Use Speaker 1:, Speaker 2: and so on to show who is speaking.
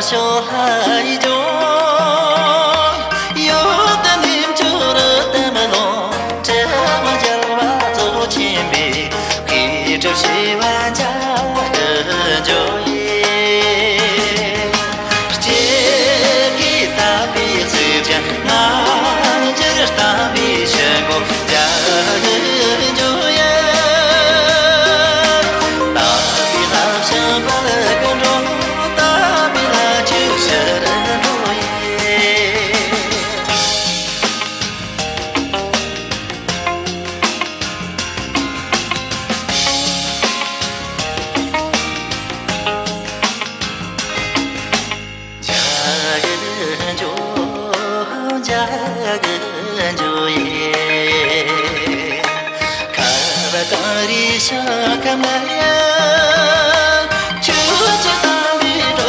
Speaker 1: 小海中。ຍັງຫັນຢູ່ຍັງບໍ່ຕາລິສັກນາໂຈຈະຈະຕາມິດໂ